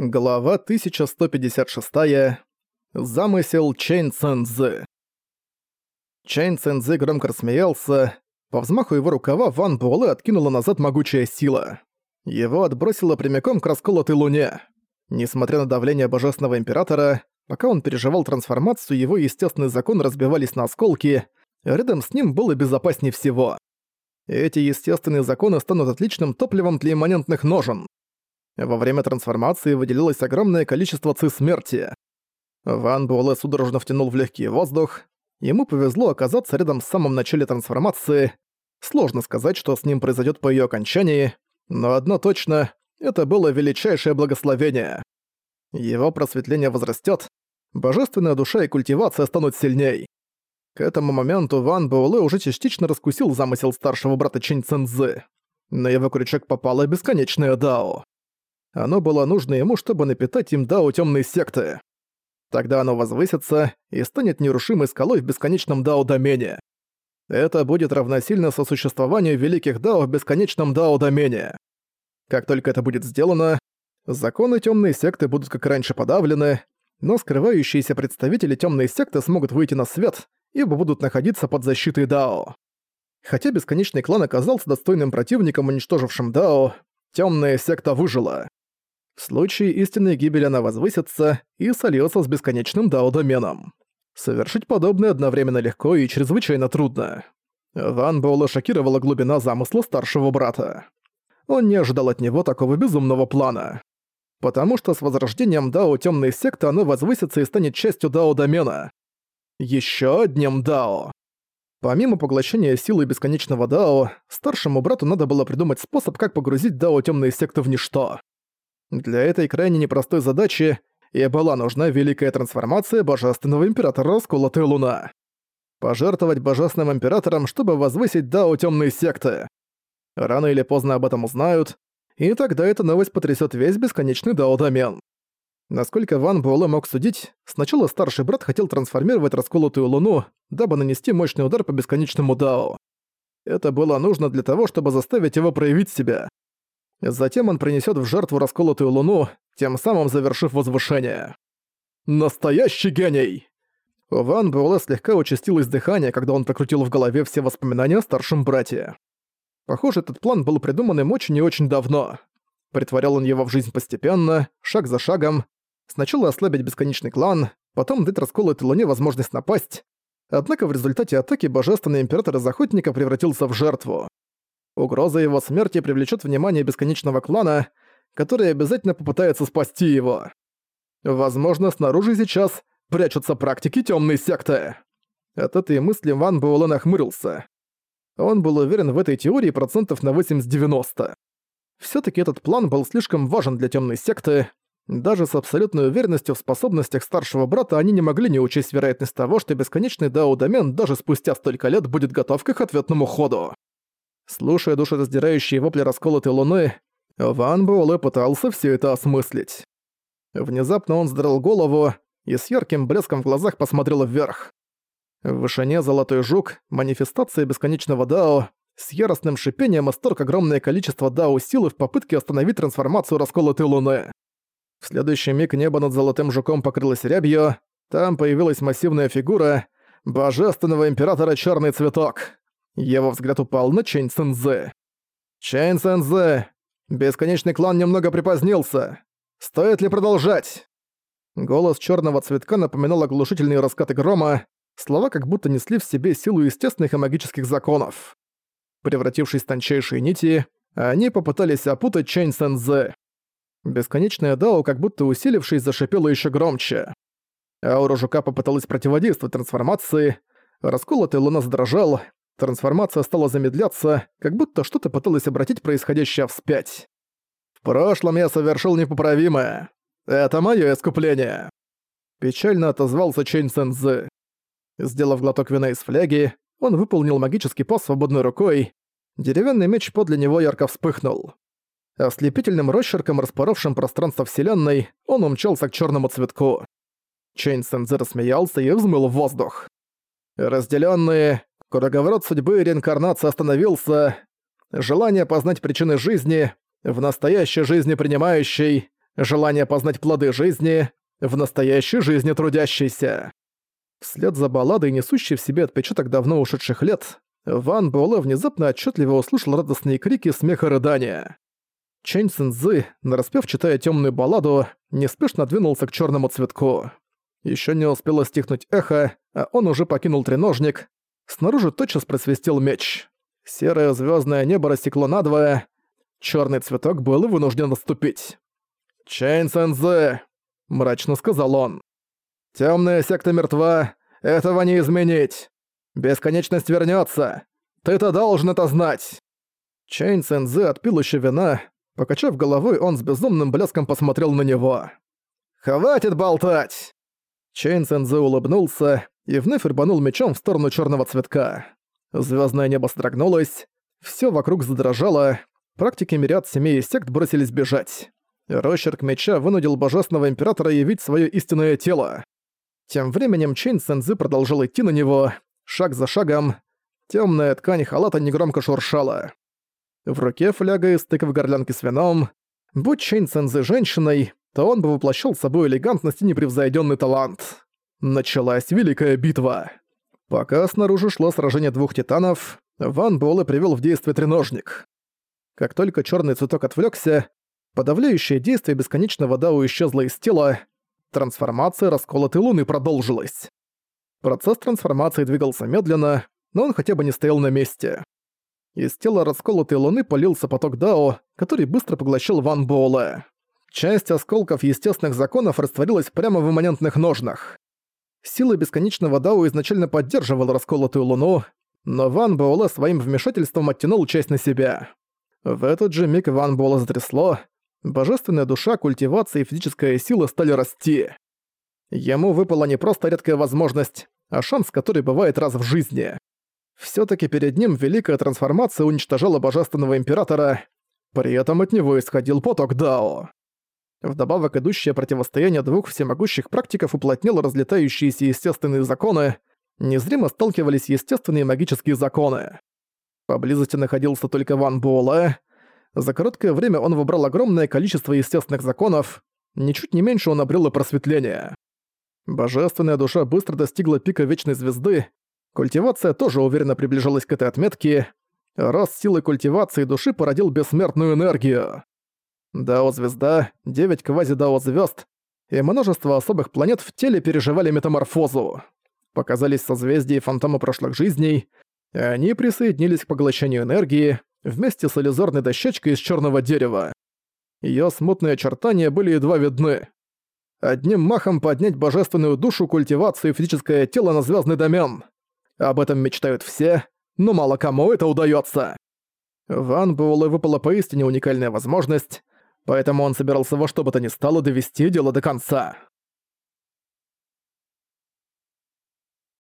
Глава 1156. Замысел Чэнь Цэнзы. Чэнь Цэнзы громко рассмеялся. По взмаху его рукава Ван Буэлэ откинула назад могучая сила. Его отбросило прямиком к расколотой луне. Несмотря на давление Божественного Императора, пока он переживал трансформацию, его естественные законы разбивались на осколки, рядом с ним было безопаснее всего. Эти естественные законы станут отличным топливом для имманентных ножен. Во время трансформации выделилось огромное количество ци смерти. Ван Буэлэ судорожно втянул в легкий воздух. Ему повезло оказаться рядом с самым начале трансформации. Сложно сказать, что с ним произойдет по ее окончании, но одно точно — это было величайшее благословение. Его просветление возрастет, божественная душа и культивация станут сильней. К этому моменту Ван Буэлэ уже частично раскусил замысел старшего брата Чинь Цэнзы. На его крючок попала бесконечная Дао. Оно было нужно ему, чтобы напитать им дао темной секты. Тогда оно возвысится и станет нерушимой скалой в бесконечном дао-домене. Это будет равносильно сосуществованию великих дао в бесконечном дао-домене. Как только это будет сделано, законы темной секты будут как раньше подавлены, но скрывающиеся представители темной секты смогут выйти на свет, ибо будут находиться под защитой дао. Хотя бесконечный клан оказался достойным противником, уничтожившим дао, темная секта выжила. В случае истинной гибели она возвысится и сольется с бесконечным дао-доменом. Совершить подобное одновременно легко и чрезвычайно трудно. Ван Боула шокировала глубина замысла старшего брата. Он не ожидал от него такого безумного плана. Потому что с возрождением Дао Темной Секты оно возвысится и станет частью Дао-домена. Еще одним Дао. Помимо поглощения силы бесконечного Дао, старшему брату надо было придумать способ, как погрузить Дао Темной Секты в ничто. Для этой крайне непростой задачи и была нужна великая трансформация Божественного Императора Расколотая Луна. Пожертвовать Божественным Императором, чтобы возвысить Дао Темные Секты. Рано или поздно об этом узнают, и тогда эта новость потрясет весь бесконечный Дао-домен. Насколько Ван Буэлэ мог судить, сначала старший брат хотел трансформировать расколотую луну, дабы нанести мощный удар по бесконечному Дао. Это было нужно для того, чтобы заставить его проявить себя. Затем он принесет в жертву расколотую луну, тем самым завершив возвышение. Настоящий гений! У Ван Буэлэ слегка участилось дыхание, когда он прокрутил в голове все воспоминания о старшем брате. Похоже, этот план был придуман им очень и очень давно. Притворял он его в жизнь постепенно, шаг за шагом. Сначала ослабить бесконечный клан, потом дать расколотой луне возможность напасть. Однако в результате атаки Божественный Император из Охотника превратился в жертву. Угроза его смерти привлечет внимание бесконечного клана, который обязательно попытается спасти его. Возможно, снаружи сейчас прячутся практики темной секты. От этой мысли Ван Буэлэ нахмурился. Он был уверен в этой теории процентов на 80-90. Всё-таки этот план был слишком важен для темной секты. Даже с абсолютной уверенностью в способностях старшего брата они не могли не учесть вероятность того, что бесконечный Дао-домен даже спустя столько лет будет готов к их ответному ходу. Слушая душераздирающие вопли расколотой луны, Ван Буэлэ пытался все это осмыслить. Внезапно он сдрал голову и с ярким блеском в глазах посмотрел вверх. В вышине золотой жук, манифестация бесконечного Дао, с яростным шипением исторг огромное количество Дао силы в попытке остановить трансформацию расколотой луны. В следующий миг небо над золотым жуком покрылось рябью, там появилась массивная фигура божественного императора Черный Цветок. Его взгляд упал на Чэнь Цэнзэ. «Чэнь Цэнзэ! Бесконечный клан немного припозднился. Стоит ли продолжать?» Голос черного цветка напоминал оглушительные раскаты грома, слова как будто несли в себе силу естественных и магических законов. Превратившись в тончайшие нити, они попытались опутать Чэнь Цэнзэ. Бесконечная Дао, как будто усилившись, зашипела еще громче. Аура жука попыталась противодействовать трансформации, расколотый луна задрожал, Трансформация стала замедляться, как будто что-то пыталось обратить происходящее вспять. «В прошлом я совершил непоправимое. Это моё искупление!» Печально отозвался Чэнь Цэнзы. Сделав глоток вина из фляги, он выполнил магический пас свободной рукой. Деревянный меч подле него ярко вспыхнул. Ослепительным росчерком, распоровшим пространство Вселенной, он умчался к черному цветку. Чэнь Цэнзы рассмеялся и взмыл в воздух. Разделенные, Круговорот судьбы и реинкарнации остановился. Желание познать причины жизни, в настоящей жизни принимающей, желание познать плоды жизни в настоящей жизни трудящейся. Вслед за балладой, несущей в себе отпечаток давно ушедших лет, Ван Буэлэ внезапно отчетливо услышал радостные крики смеха рыдания. Чэнь Цинзы, нараспев читая темную балладу, неспешно двинулся к черному цветку. Еще не успело стихнуть эхо, а он уже покинул треножник. Снаружи тотчас просвистел меч. Серое звездное небо рассекло надвое. Черный цветок был вынужден отступить. «Чэнь Цинзы!» — мрачно сказал он. Темная секта мертва, этого не изменить. Бесконечность вернется. Ты-то должен это знать. Чейн Цэнзы отпил еще вина. Покачав головой, он с безумным блеском посмотрел на него. «Хватит болтать!» Чейн Цэнзы улыбнулся и вновь рубанул мечом в сторону черного цветка. Звездное небо содрогнулось, все вокруг задрожало, практики мириад семей и сект бросились бежать. Росчерк меча вынудил божественного императора явить свое истинное тело. Тем временем Чейн Сензы продолжал идти на него, шаг за шагом. Темная ткань халата негромко шуршала. В руке фляга из тыквы горлянки с вином. Будь Чейн Сензы женщиной, то он бы воплощал собой элегантность и непревзойденный талант. Началась великая битва. Пока снаружи шло сражение двух титанов, Ван Буэлэ привел в действие треножник. Как только черный цветок отвлекся, подавляющее действие бесконечного Дао исчезло из тела, Трансформация расколотой луны продолжилась. Процесс трансформации двигался медленно, но он хотя бы не стоял на месте. Из тела расколотой луны полился поток Дао, который быстро поглощал Ван Буэлэ. Часть осколков естественных законов растворилась прямо в имманентных ножнах. Сила бесконечного Дао изначально поддерживала расколотую луну, но Ван Буэлэ своим вмешательством оттянул часть на себя. В этот же миг Ван Буэлэ затрясло, Божественная душа, культивация и физическая сила стали расти. Ему выпала не просто редкая возможность, а шанс, который бывает раз в жизни. Всё-таки перед ним великая трансформация уничтожала божественного императора, при этом от него исходил поток Дао. Вдобавок идущее противостояние двух всемогущих практиков уплотнило разлетающиеся естественные законы, незримо сталкивались естественные магические законы. Поблизости находился только Ван Буэлэ, за короткое время он выбрал огромное количество естественных законов, ничуть не меньше он обрел и просветление. Божественная душа быстро достигла пика Вечной Звезды, культивация тоже уверенно приближалась к этой отметке, рост силы культивации души породил бессмертную энергию. Дао-звезда, девять квази-дао-звезд и множество особых планет в теле переживали метаморфозу. Показались созвездия фантома прошлых жизней, и они присоединились к поглощению энергии, вместе с иллюзорной дощечкой из черного дерева. Ее смутные очертания были едва видны. Одним махом поднять божественную душу, культивацию и физическое тело на звездный домен. Об этом мечтают все, но мало кому это удается. Ван Буэлэ выпала поистине уникальная возможность, поэтому он собирался во что бы то ни стало довести дело до конца.